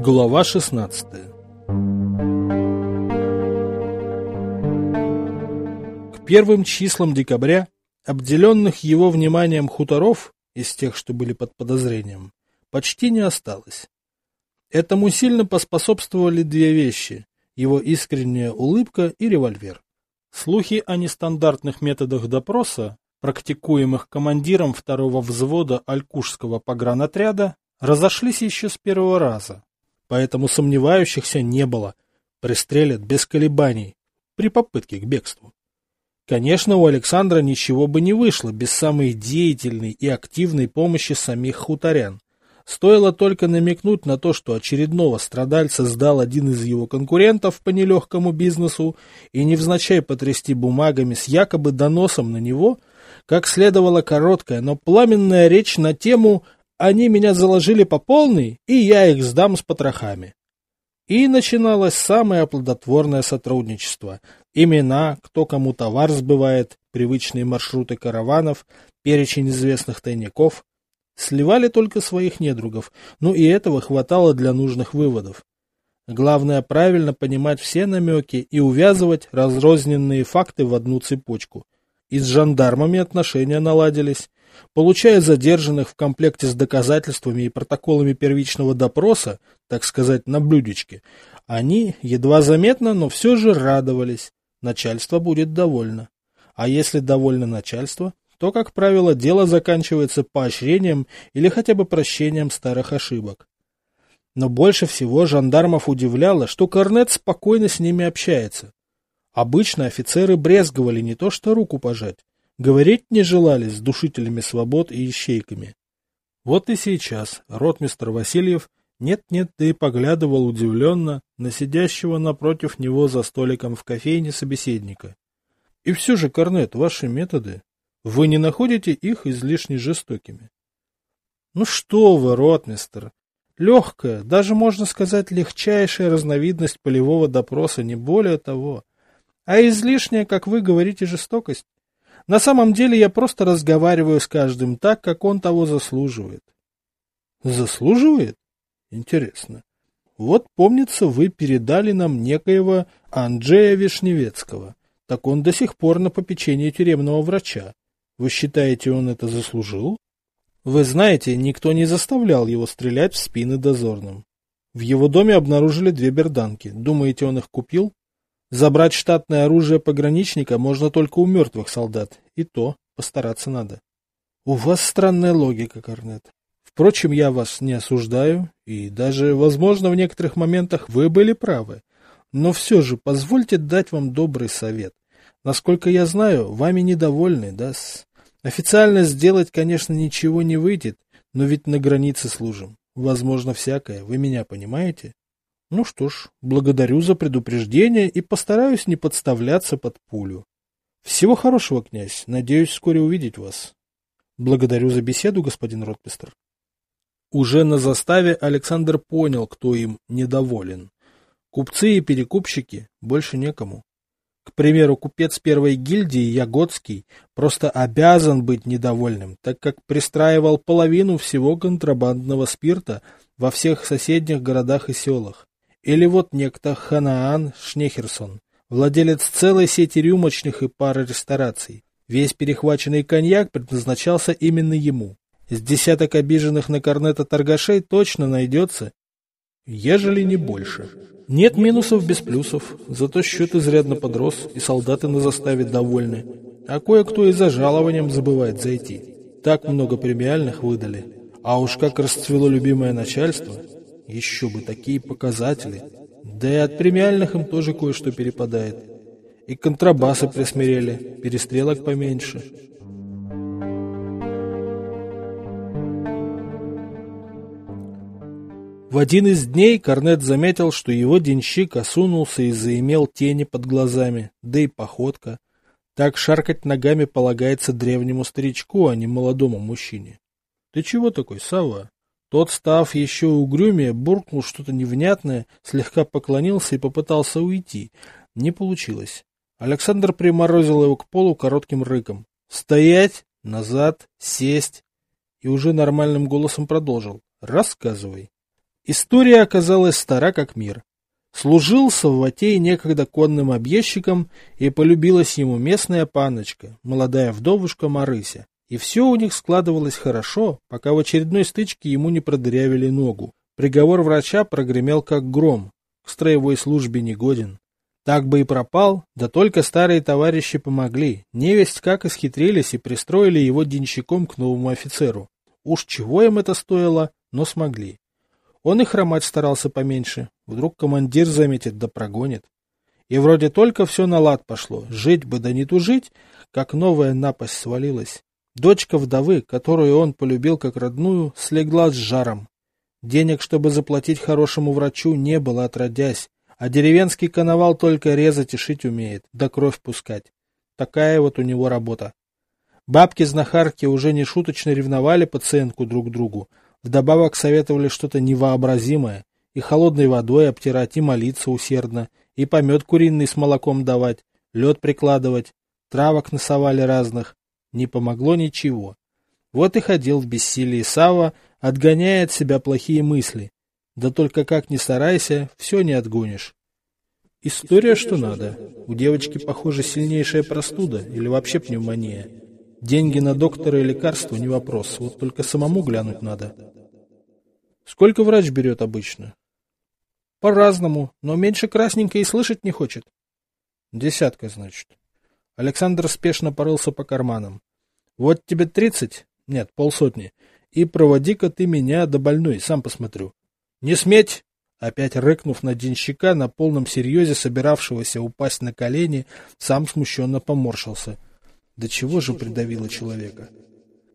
Глава 16 К первым числам декабря обделенных его вниманием хуторов, из тех, что были под подозрением, почти не осталось. Этому сильно поспособствовали две вещи – его искренняя улыбка и револьвер. Слухи о нестандартных методах допроса, практикуемых командиром второго взвода Алькушского погранотряда, разошлись еще с первого раза, поэтому сомневающихся не было, пристрелят без колебаний при попытке к бегству. Конечно, у Александра ничего бы не вышло без самой деятельной и активной помощи самих хуторян. Стоило только намекнуть на то, что очередного страдальца сдал один из его конкурентов по нелегкому бизнесу и невзначай потрясти бумагами с якобы доносом на него, как следовала короткая, но пламенная речь на тему «Они меня заложили по полной, и я их сдам с потрохами». И начиналось самое плодотворное сотрудничество. Имена, кто кому товар сбывает, привычные маршруты караванов, перечень известных тайников. Сливали только своих недругов, но и этого хватало для нужных выводов. Главное правильно понимать все намеки и увязывать разрозненные факты в одну цепочку. И с жандармами отношения наладились. Получая задержанных в комплекте с доказательствами и протоколами первичного допроса, так сказать, на блюдечке, они, едва заметно, но все же радовались. Начальство будет довольно. А если довольно начальство, то, как правило, дело заканчивается поощрением или хотя бы прощением старых ошибок. Но больше всего жандармов удивляло, что Корнет спокойно с ними общается. Обычно офицеры брезговали не то что руку пожать, Говорить не желали с душителями свобод и ищейками. Вот и сейчас ротмистр Васильев нет-нет, да и поглядывал удивленно на сидящего напротив него за столиком в кофейне собеседника. И все же, Корнет, ваши методы, вы не находите их излишне жестокими? Ну что вы, ротмистр, легкая, даже можно сказать легчайшая разновидность полевого допроса, не более того. А излишняя, как вы говорите, жестокость на самом деле я просто разговариваю с каждым так, как он того заслуживает. Заслуживает? Интересно. Вот, помнится, вы передали нам некоего Анджея Вишневецкого. Так он до сих пор на попечении тюремного врача. Вы считаете, он это заслужил? Вы знаете, никто не заставлял его стрелять в спины дозорным. В его доме обнаружили две берданки. Думаете, он их купил? Забрать штатное оружие пограничника можно только у мертвых солдат, и то постараться надо. У вас странная логика, Корнет. Впрочем, я вас не осуждаю, и даже, возможно, в некоторых моментах вы были правы. Но все же позвольте дать вам добрый совет. Насколько я знаю, вами недовольны, да? Официально сделать, конечно, ничего не выйдет, но ведь на границе служим. Возможно, всякое, вы меня понимаете? Ну что ж, благодарю за предупреждение и постараюсь не подставляться под пулю. Всего хорошего, князь. Надеюсь вскоре увидеть вас. Благодарю за беседу, господин ротмистр. Уже на заставе Александр понял, кто им недоволен. Купцы и перекупщики больше некому. К примеру, купец первой гильдии Ягодский просто обязан быть недовольным, так как пристраивал половину всего контрабандного спирта во всех соседних городах и селах. Или вот некто Ханаан Шнехерсон, владелец целой сети рюмочных и пары рестораций. Весь перехваченный коньяк предназначался именно ему. С десяток обиженных на корнета торгашей точно найдется, ежели не больше. Нет минусов без плюсов, зато счет изрядно подрос, и солдаты на заставе довольны. А кое-кто и за жалованием забывает зайти. Так много премиальных выдали. А уж как расцвело любимое начальство, еще бы такие показатели. Да и от премиальных им тоже кое-что перепадает. И контрабасы присмирели, перестрелок поменьше. В один из дней Корнет заметил, что его денщик осунулся и заимел тени под глазами, да и походка. Так шаркать ногами полагается древнему старичку, а не молодому мужчине. — Ты чего такой, Сава? Тот, став еще угрюмее, буркнул что-то невнятное, слегка поклонился и попытался уйти. Не получилось. Александр приморозил его к полу коротким рыком. «Стоять! Назад! Сесть!» И уже нормальным голосом продолжил. «Рассказывай!» История оказалась стара как мир. Служил Савватей некогда конным объездчиком, и полюбилась ему местная паночка, молодая вдовушка Марыся. И все у них складывалось хорошо, пока в очередной стычке ему не продырявили ногу. Приговор врача прогремел как гром, к строевой службе не годен. Так бы и пропал, да только старые товарищи помогли. Невесть как исхитрились и пристроили его денщиком к новому офицеру. Уж чего им это стоило, но смогли. Он и хромать старался поменьше. Вдруг командир заметит да прогонит. И вроде только все на лад пошло. Жить бы да не тужить, как новая напасть свалилась. Дочка вдовы, которую он полюбил как родную, слегла с жаром. Денег, чтобы заплатить хорошему врачу, не было отродясь, а деревенский коновал только резать и шить умеет, да кровь пускать. Такая вот у него работа. Бабки-знахарки уже не шуточно ревновали пациентку друг другу, вдобавок советовали что-то невообразимое, и холодной водой обтирать, и молиться усердно, и помет куриный с молоком давать, лед прикладывать, травок насовали разных, не помогло ничего. Вот и ходил в бессилии Сава, отгоняя от себя плохие мысли. Да только как ни старайся, все не отгонишь. История что надо. У девочки, похоже, сильнейшая простуда или вообще пневмония. Деньги на доктора и лекарства не вопрос, вот только самому глянуть надо. Сколько врач берет обычно? По-разному, но меньше красненько и слышать не хочет. Десятка, значит. Александр спешно порылся по карманам. Вот тебе тридцать, нет, полсотни, и проводи-ка ты меня до больной, сам посмотрю. Не сметь! Опять рыкнув на денщика, на полном серьезе собиравшегося упасть на колени, сам смущенно поморщился. До чего же придавило человека?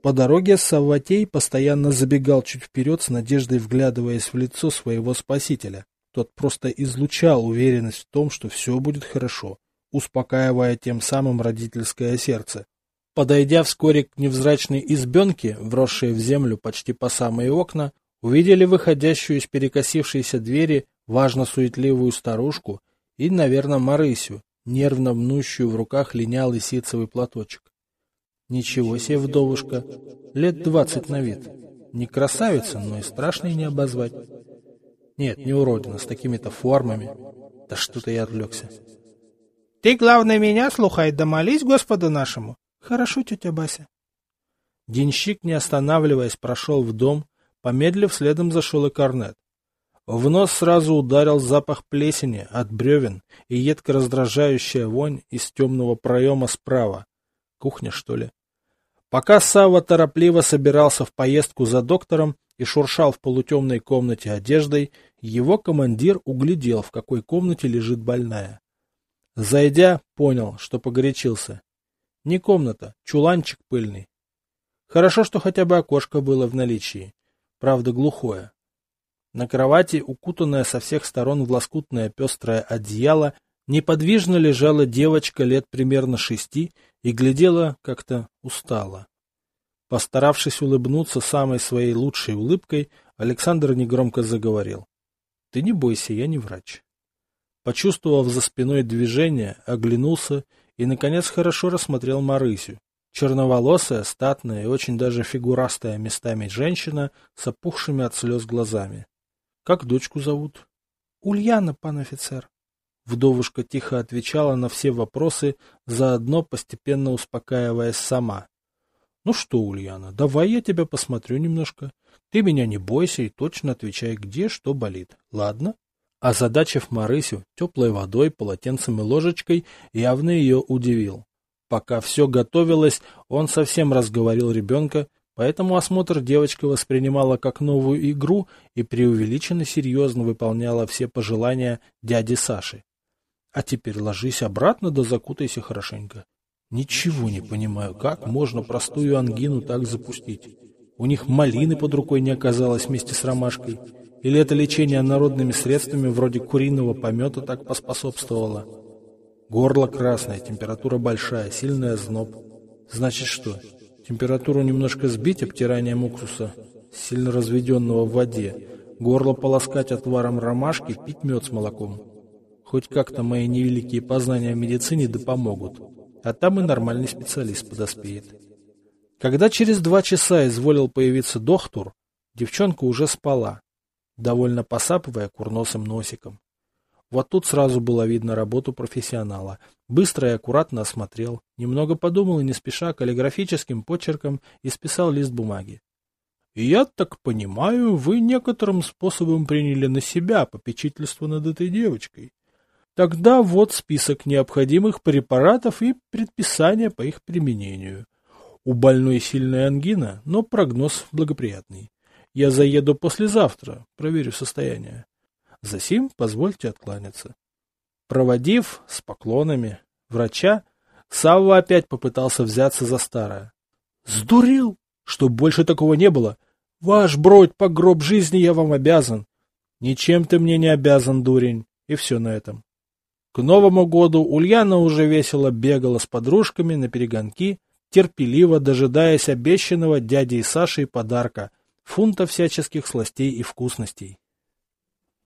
По дороге Савватей постоянно забегал чуть вперед с надеждой вглядываясь в лицо своего спасителя. Тот просто излучал уверенность в том, что все будет хорошо успокаивая тем самым родительское сердце. Подойдя вскоре к невзрачной избенке, вросшей в землю почти по самые окна, увидели выходящую из перекосившейся двери важно-суетливую старушку и, наверное, Марысю, нервно мнущую в руках линялый ситцевый платочек. Ничего себе вдовушка, лет двадцать на вид. Не красавица, но и страшной не обозвать. Нет, не уродина, с такими-то формами. Да что-то я отвлекся. Ты, главное, меня слухай, да молись Господу нашему. Хорошо, тетя Бася. Денщик, не останавливаясь, прошел в дом, помедлив, следом зашел и корнет. В нос сразу ударил запах плесени от бревен и едко раздражающая вонь из темного проема справа. Кухня, что ли? Пока Сава торопливо собирался в поездку за доктором и шуршал в полутемной комнате одеждой, его командир углядел, в какой комнате лежит больная. Зайдя, понял, что погорячился. Не комната, чуланчик пыльный. Хорошо, что хотя бы окошко было в наличии. Правда, глухое. На кровати, укутанная со всех сторон в лоскутное пестрое одеяло, неподвижно лежала девочка лет примерно шести и глядела как-то устало. Постаравшись улыбнуться самой своей лучшей улыбкой, Александр негромко заговорил. — Ты не бойся, я не врач. Почувствовав за спиной движение, оглянулся и, наконец, хорошо рассмотрел Марысю. Черноволосая, статная и очень даже фигурастая местами женщина с опухшими от слез глазами. Как дочку зовут? Ульяна, пан офицер. Вдовушка тихо отвечала на все вопросы, заодно постепенно успокаиваясь сама. Ну что, Ульяна, давай я тебя посмотрю немножко. Ты меня не бойся и точно отвечай, где что болит. Ладно? Озадачив Марысю теплой водой, полотенцем и ложечкой, явно ее удивил. Пока все готовилось, он совсем разговорил ребенка, поэтому осмотр девочка воспринимала как новую игру и преувеличенно серьезно выполняла все пожелания дяди Саши. А теперь ложись обратно да закутайся хорошенько. Ничего не понимаю, как можно простую ангину так запустить. У них малины под рукой не оказалось вместе с ромашкой. Или это лечение народными средствами вроде куриного помета так поспособствовало? Горло красное, температура большая, сильный озноб. Значит что? Температуру немножко сбить обтиранием уксуса, сильно разведенного в воде, горло полоскать отваром ромашки, пить мед с молоком. Хоть как-то мои невеликие познания о медицине да помогут. А там и нормальный специалист подоспеет. Когда через два часа изволил появиться доктор, девчонка уже спала. Довольно посапывая курносым носиком. Вот тут сразу было видно работу профессионала. Быстро и аккуратно осмотрел, немного подумал и не спеша каллиграфическим почерком исписал лист бумаги. «Я так понимаю, вы некоторым способом приняли на себя попечительство над этой девочкой. Тогда вот список необходимых препаратов и предписания по их применению. У больной сильная ангина, но прогноз благоприятный. Я заеду послезавтра, проверю состояние. Засим позвольте откланяться. Проводив с поклонами врача, Савва опять попытался взяться за старое. Сдурел, что больше такого не было. Ваш бродь по гроб жизни я вам обязан. Ничем ты мне не обязан, дурень. И все на этом. К Новому году Ульяна уже весело бегала с подружками на перегонки, терпеливо дожидаясь обещанного дядей Сашей подарка – фунта всяческих сластей и вкусностей.